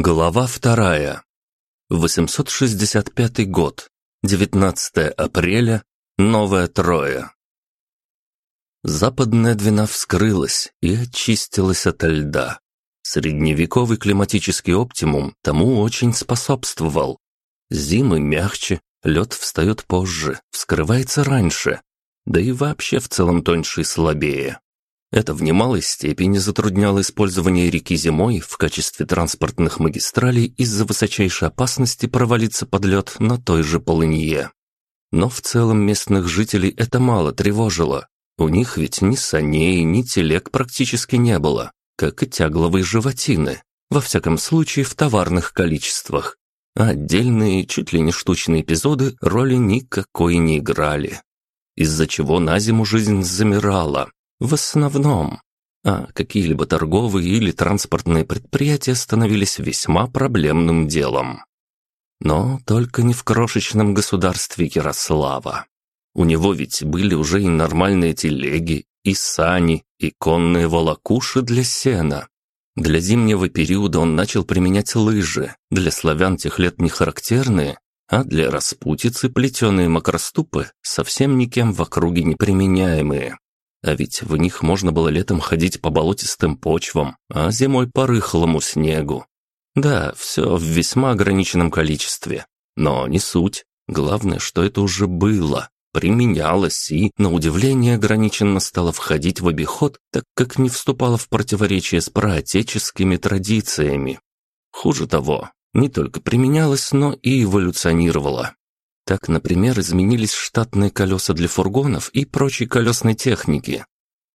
Глава вторая. 865 год. 19 апреля. Новая Троя. Западная Двина вскрылась и очистилась ото льда. Средневековый климатический оптимум тому очень способствовал. Зимы мягче, лед встает позже, вскрывается раньше, да и вообще в целом тоньше и слабее. Это в немалой степени затрудняло использование реки зимой в качестве транспортных магистралей из-за высочайшей опасности провалиться под лед на той же полынье. Но в целом местных жителей это мало тревожило. У них ведь ни саней, ни телег практически не было, как и тягловые животины, во всяком случае в товарных количествах. А отдельные, чуть ли не штучные эпизоды роли никакой не играли. Из-за чего на зиму жизнь замирала, в основном. А какие-либо торговые или транспортные предприятия становились весьма проблемным делом. Но только не в крошечном государстве Ярослава. У него ведь были уже и нормальные телеги, и сани, и конные волокуши для сена. Для зимнего периода он начал применять лыжи, для славян тех лет не характерные, а для распутицы плетеные макроступы совсем никем в округе не применяемые. А ведь в них можно было летом ходить по болотистым почвам, а зимой по рыхлому снегу. Да, все в весьма ограниченном количестве. Но не суть. Главное, что это уже было, применялось и, на удивление, ограниченно стало входить в обиход, так как не вступало в противоречие с проотеческими традициями. Хуже того, не только применялось, но и эволюционировало. Так, например, изменились штатные колеса для фургонов и прочей колесной техники.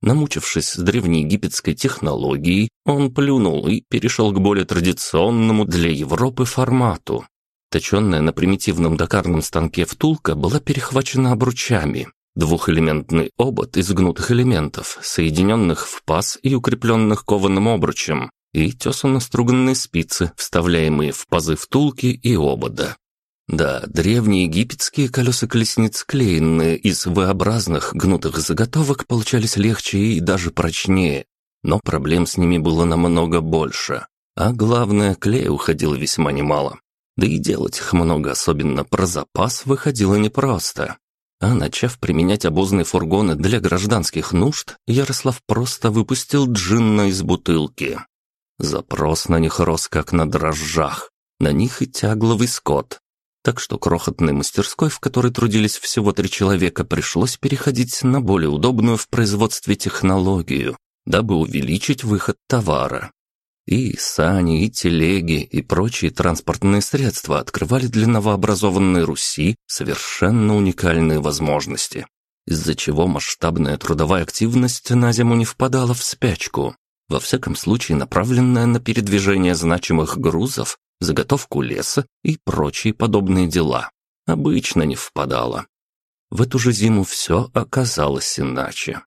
Намучившись с древнеегипетской технологией, он плюнул и перешел к более традиционному для Европы формату. Точенная на примитивном докарном станке втулка была перехвачена обручами. Двухэлементный обод из гнутых элементов, соединенных в паз и укрепленных кованым обручем, и тесано-струганные спицы, вставляемые в пазы втулки и обода. Да, древние египетские колеса колесниц, клеенные из V-образных гнутых заготовок, получались легче и даже прочнее, но проблем с ними было намного больше. А главное, клея уходило весьма немало. Да и делать их много, особенно про запас, выходило непросто. А начав применять обозные фургоны для гражданских нужд, Ярослав просто выпустил джинна из бутылки. Запрос на них рос как на дрожжах. На них и тягловый скот, так что крохотной мастерской, в которой трудились всего три человека, пришлось переходить на более удобную в производстве технологию, дабы увеличить выход товара. И сани, и телеги, и прочие транспортные средства открывали для новообразованной Руси совершенно уникальные возможности, из-за чего масштабная трудовая активность на зиму не впадала в спячку, во всяком случае направленная на передвижение значимых грузов заготовку леса и прочие подобные дела. Обычно не впадала. В эту же зиму все оказалось иначе.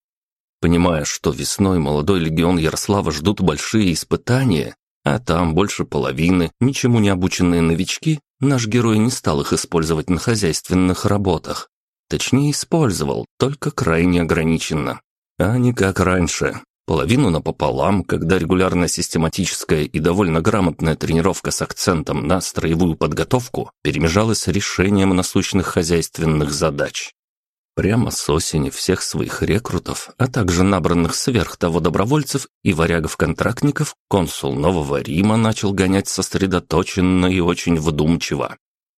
Понимая, что весной молодой легион Ярослава ждут большие испытания, а там больше половины ничему не обученные новички, наш герой не стал их использовать на хозяйственных работах. Точнее, использовал, только крайне ограниченно. А не как раньше, Половину напополам, когда регулярная систематическая и довольно грамотная тренировка с акцентом на строевую подготовку перемежалась с решением насущных хозяйственных задач. Прямо с осени всех своих рекрутов, а также набранных сверх того добровольцев и варягов-контрактников, консул Нового Рима начал гонять сосредоточенно и очень вдумчиво.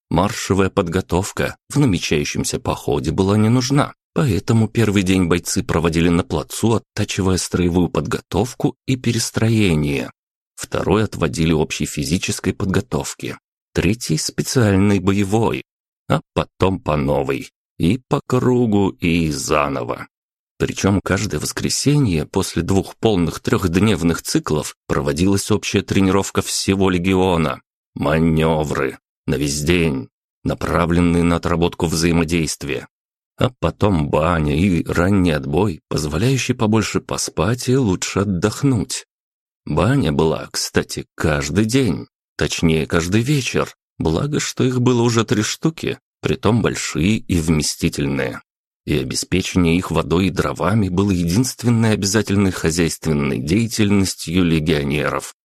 Маршевая подготовка в намечающемся походе была не нужна, Поэтому первый день бойцы проводили на плацу, оттачивая строевую подготовку и перестроение. Второй отводили общей физической подготовке. Третий – специальной боевой. А потом по новой. И по кругу, и заново. Причем каждое воскресенье после двух полных трехдневных циклов проводилась общая тренировка всего легиона. Маневры. На весь день. Направленные на отработку взаимодействия а потом баня и ранний отбой, позволяющий побольше поспать и лучше отдохнуть. Баня была, кстати, каждый день, точнее, каждый вечер, благо, что их было уже три штуки, притом большие и вместительные. И обеспечение их водой и дровами было единственной обязательной хозяйственной деятельностью легионеров.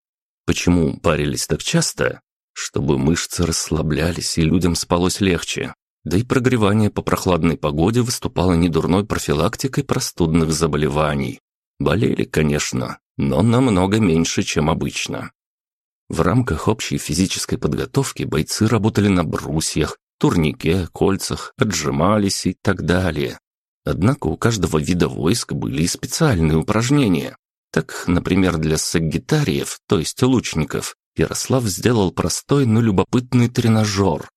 Почему парились так часто? Чтобы мышцы расслаблялись и людям спалось легче. Да и прогревание по прохладной погоде выступало недурной профилактикой простудных заболеваний. Болели, конечно, но намного меньше, чем обычно. В рамках общей физической подготовки бойцы работали на брусьях, турнике, кольцах, отжимались и так далее. Однако у каждого вида войск были и специальные упражнения. Так, например, для сагитариев, то есть лучников, Ярослав сделал простой, но любопытный тренажер.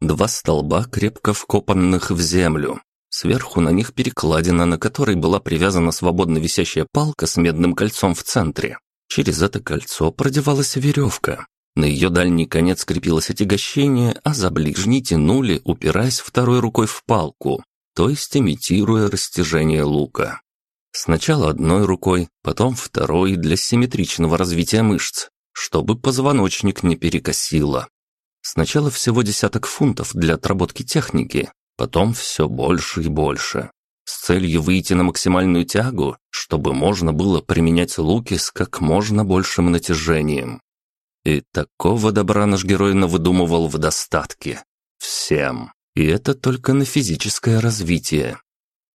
Два столба, крепко вкопанных в землю. Сверху на них перекладина, на которой была привязана свободно висящая палка с медным кольцом в центре. Через это кольцо продевалась веревка. На ее дальний конец крепилось отягощение, а за ближний тянули, упираясь второй рукой в палку, то есть имитируя растяжение лука. Сначала одной рукой, потом второй для симметричного развития мышц, чтобы позвоночник не перекосило. Сначала всего десяток фунтов для отработки техники, потом все больше и больше с целью выйти на максимальную тягу, чтобы можно было применять луки с как можно большим натяжением. И такого добра наш герой навыдумывал в достатке. Всем. И это только на физическое развитие.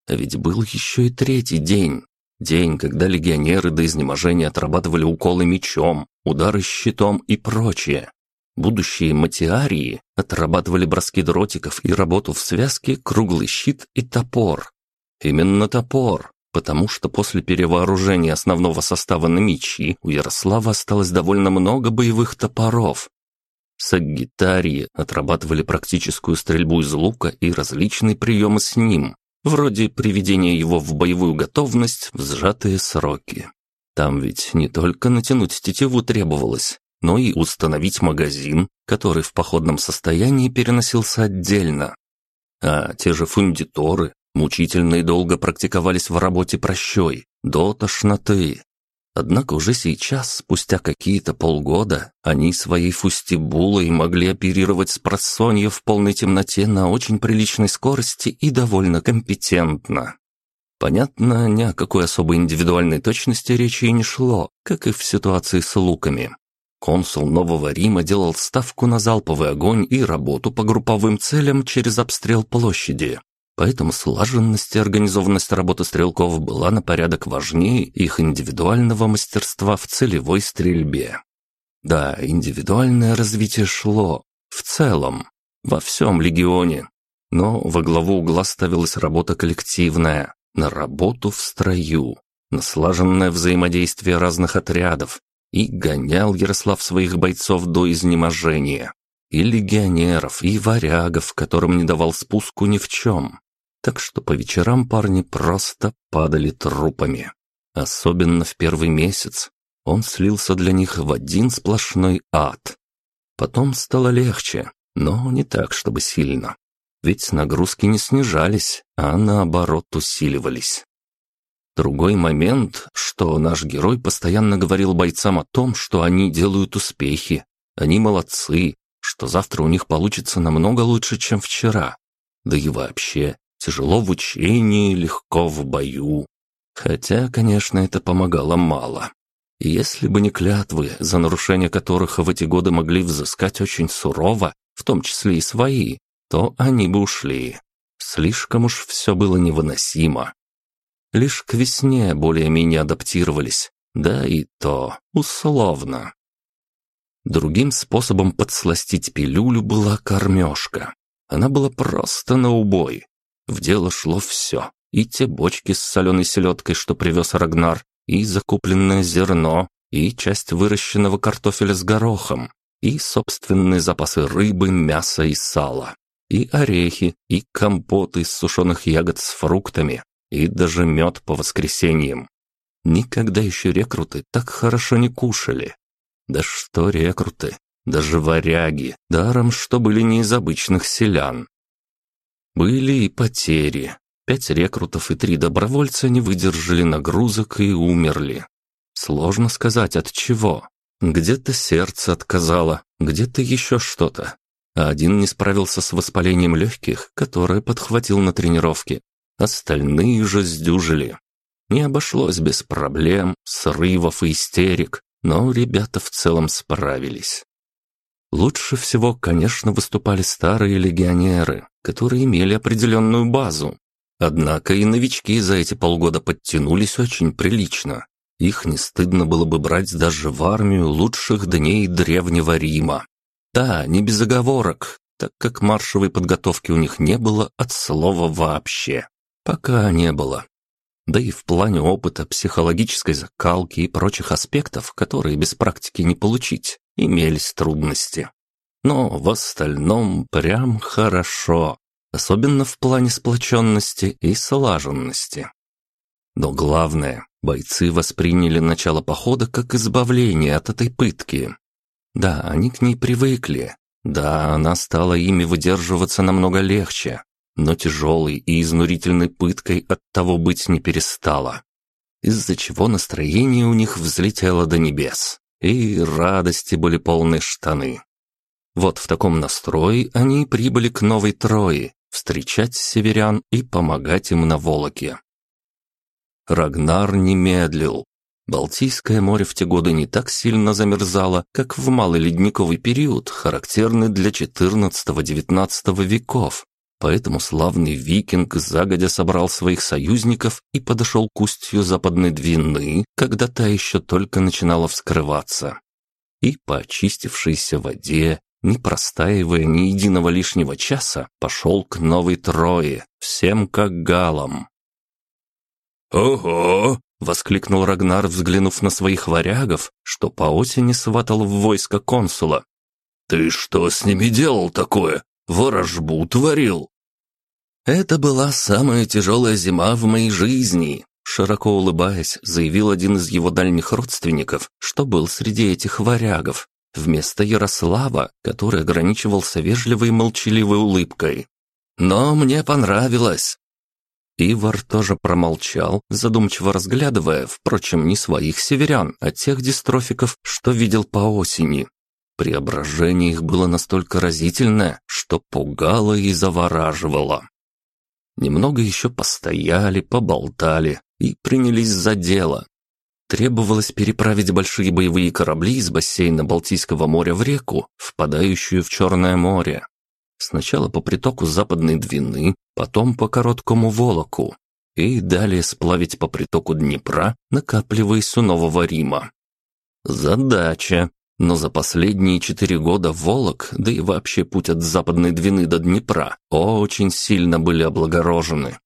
А ведь был еще и третий день. День, когда легионеры до изнеможения отрабатывали уколы мечом, удары щитом и прочее. Будущие матиарии отрабатывали броски дротиков и работу в связке круглый щит и топор, Именно топор, потому что после перевооружения основного состава на мечи у Ярослава осталось довольно много боевых топоров. Саггитарии отрабатывали практическую стрельбу из лука и различные приемы с ним, вроде приведения его в боевую готовность в сжатые сроки. Там ведь не только натянуть тетиву требовалось, но и установить магазин, который в походном состоянии переносился отдельно. А те же фундиторы Мучительно и долго практиковались в работе прощой, до тошноты. Однако уже сейчас, спустя какие-то полгода, они своей фустибулой могли оперировать с просонья в полной темноте на очень приличной скорости и довольно компетентно. Понятно, ни о какой особой индивидуальной точности речи и не шло, как и в ситуации с луками. Консул Нового Рима делал ставку на залповый огонь и работу по групповым целям через обстрел площади, Поэтому слаженность и организованность работы стрелков была на порядок важнее их индивидуального мастерства в целевой стрельбе. Да, индивидуальное развитие шло, в целом, во всем легионе. Но во главу угла ставилась работа коллективная, на работу в строю, на слаженное взаимодействие разных отрядов, и гонял Ярослав своих бойцов до изнеможения. И легионеров, и варягов, которым не давал спуску ни в чем так что по вечерам парни просто падали трупами. Особенно в первый месяц. Он слился для них в один сплошной ад. Потом стало легче, но не так, чтобы сильно. Ведь нагрузки не снижались, а наоборот усиливались. Другой момент, что наш герой постоянно говорил бойцам о том, что они делают успехи, они молодцы, что завтра у них получится намного лучше, чем вчера. Да и вообще, Тяжело в учении, легко в бою. Хотя, конечно, это помогало мало. Если бы не клятвы, за нарушение которых в эти годы могли взыскать очень сурово, в том числе и свои, то они бы ушли. Слишком уж все было невыносимо. Лишь к весне более-менее адаптировались, да и то условно. Другим способом подсластить пилюлю была кормежка. Она была просто на убой. В дело шло все. И те бочки с соленой селедкой, что привез Рагнар, и закупленное зерно, и часть выращенного картофеля с горохом, и собственные запасы рыбы, мяса и сала, и орехи, и компоты из сушеных ягод с фруктами, и даже мед по воскресеньям. Никогда еще рекруты так хорошо не кушали. Да что рекруты, даже варяги, даром что были не из обычных селян. Были и потери. Пять рекрутов и три добровольца не выдержали нагрузок и умерли. Сложно сказать от чего. Где-то сердце отказало, где-то еще что-то. А один не справился с воспалением легких, которое подхватил на тренировке. Остальные же сдюжили. Не обошлось без проблем, срывов и истерик. но ребята в целом справились. Лучше всего, конечно, выступали старые легионеры, которые имели определенную базу. Однако и новички за эти полгода подтянулись очень прилично. Их не стыдно было бы брать даже в армию лучших дней Древнего Рима. Да, не без оговорок, так как маршевой подготовки у них не было от слова вообще. Пока не было. Да и в плане опыта, психологической закалки и прочих аспектов, которые без практики не получить, имелись трудности. Но в остальном прям хорошо, особенно в плане сплоченности и слаженности. Но главное, бойцы восприняли начало похода как избавление от этой пытки. Да, они к ней привыкли. Да, она стала ими выдерживаться намного легче, но тяжелой и изнурительной пыткой от того быть не перестала. Из-за чего настроение у них взлетело до небес, и радости были полны штаны. Вот в таком настрое они прибыли к Новой Трое, встречать северян и помогать им на Волоке. Рагнар не медлил. Балтийское море в те годы не так сильно замерзало, как в малый ледниковый период, характерный для XIV-XIX веков. Поэтому славный викинг загодя собрал своих союзников и подошел к устью западной Двины, когда та еще только начинала вскрываться. И по очистившейся воде, не простаивая ни единого лишнего часа, пошел к новой Трое, всем как галам. «Ого!» — воскликнул Рагнар, взглянув на своих варягов, что по осени сватал в войско консула. «Ты что с ними делал такое? Ворожбу творил?» «Это была самая тяжелая зима в моей жизни», широко улыбаясь, заявил один из его дальних родственников, что был среди этих варягов, вместо Ярослава, который ограничивался вежливой и молчаливой улыбкой. «Но мне понравилось. Ивар тоже промолчал, задумчиво разглядывая, впрочем, не своих северян, а тех дистрофиков, что видел по осени. Преображение их было настолько разительное, что пугало и завораживало. Немного еще постояли, поболтали и принялись за дело. Требовалось переправить большие боевые корабли из бассейна Балтийского моря в реку, впадающую в Черное море. Сначала по притоку Западной Двины, потом по короткому Волоку и далее сплавить по притоку Днепра, накапливаясь у Нового Рима. Задача. Но за последние четыре года Волок, да и вообще путь от Западной Двины до Днепра, очень сильно были облагорожены.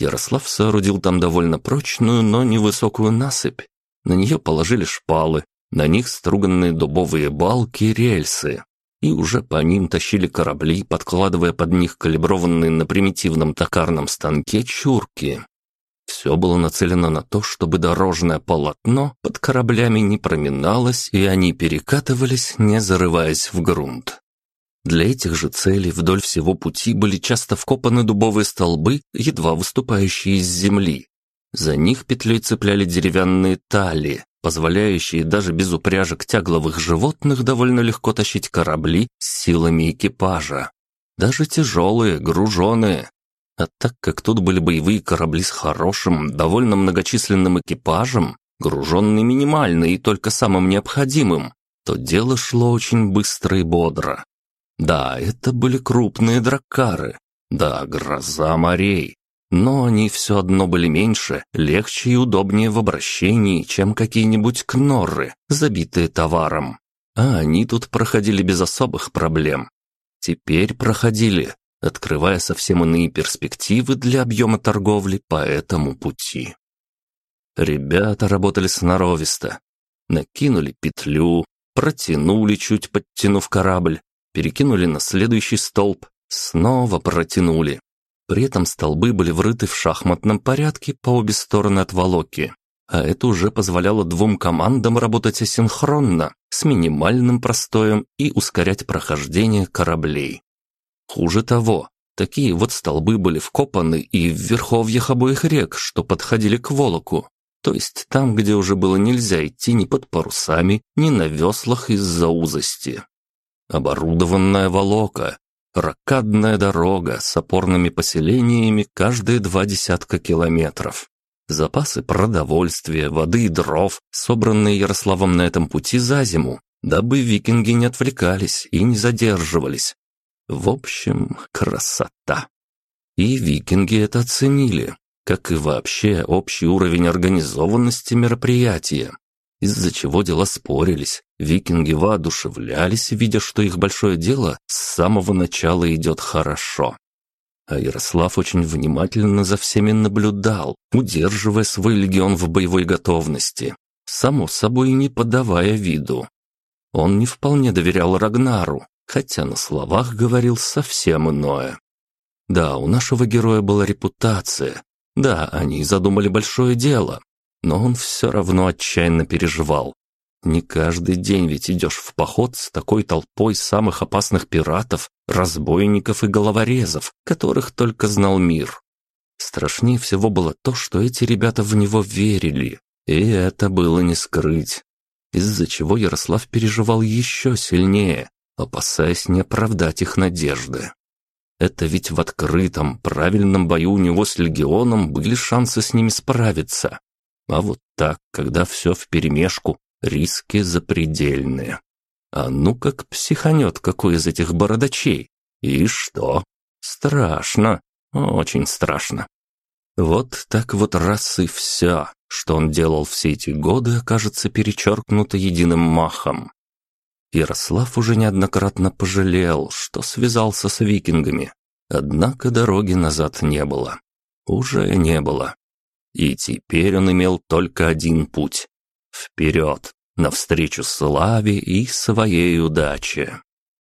Ярослав соорудил там довольно прочную, но невысокую насыпь. На нее положили шпалы, на них струганные дубовые балки и рельсы и уже по ним тащили корабли, подкладывая под них калиброванные на примитивном токарном станке чурки. Все было нацелено на то, чтобы дорожное полотно под кораблями не проминалось, и они перекатывались, не зарываясь в грунт. Для этих же целей вдоль всего пути были часто вкопаны дубовые столбы, едва выступающие из земли. За них петлей цепляли деревянные талии, позволяющие даже без упряжек тягловых животных довольно легко тащить корабли с силами экипажа. Даже тяжелые, груженные. А так как тут были боевые корабли с хорошим, довольно многочисленным экипажем, груженные минимально и только самым необходимым, то дело шло очень быстро и бодро. Да, это были крупные драккары. Да, гроза морей. Но они все одно были меньше, легче и удобнее в обращении, чем какие-нибудь кнорры, забитые товаром. А они тут проходили без особых проблем. Теперь проходили, открывая совсем иные перспективы для объема торговли по этому пути. Ребята работали сноровисто. Накинули петлю, протянули, чуть подтянув корабль, перекинули на следующий столб, снова протянули. При этом столбы были врыты в шахматном порядке по обе стороны от волоки, а это уже позволяло двум командам работать асинхронно, с минимальным простоем и ускорять прохождение кораблей. Хуже того, такие вот столбы были вкопаны и в верховьях обоих рек, что подходили к Волоку, то есть там, где уже было нельзя идти ни под парусами, ни на веслах из-за узости. Оборудованная Волока, Ракадная дорога с опорными поселениями каждые два десятка километров. запасы продовольствия, воды и дров, собранные Ярославом на этом пути за зиму, дабы викинги не отвлекались и не задерживались. В общем, красота. И викинги это оценили, как и вообще общий уровень организованности мероприятия. Из-за чего дела спорились, викинги воодушевлялись, видя, что их большое дело с самого начала идет хорошо. А Ярослав очень внимательно за всеми наблюдал, удерживая свой легион в боевой готовности, само собой не подавая виду. Он не вполне доверял Рагнару, хотя на словах говорил совсем иное. Да, у нашего героя была репутация. Да, они задумали большое дело. Но он все равно отчаянно переживал. Не каждый день ведь идешь в поход с такой толпой самых опасных пиратов, разбойников и головорезов, которых только знал мир. Страшнее всего было то, что эти ребята в него верили, и это было не скрыть. Из-за чего Ярослав переживал еще сильнее, опасаясь не оправдать их надежды. Это ведь в открытом, правильном бою у него с легионом были шансы с ними справиться. А вот так, когда все вперемешку, риски запредельные. А ну как психанет какой из этих бородачей. И что? Страшно, очень страшно. Вот так вот раз и все, что он делал все эти годы, окажется перечеркнуто единым махом. Ярослав уже неоднократно пожалел, что связался с викингами. Однако дороги назад не было. Уже не было. И теперь он имел только один путь. Вперед, навстречу славе и своей удаче.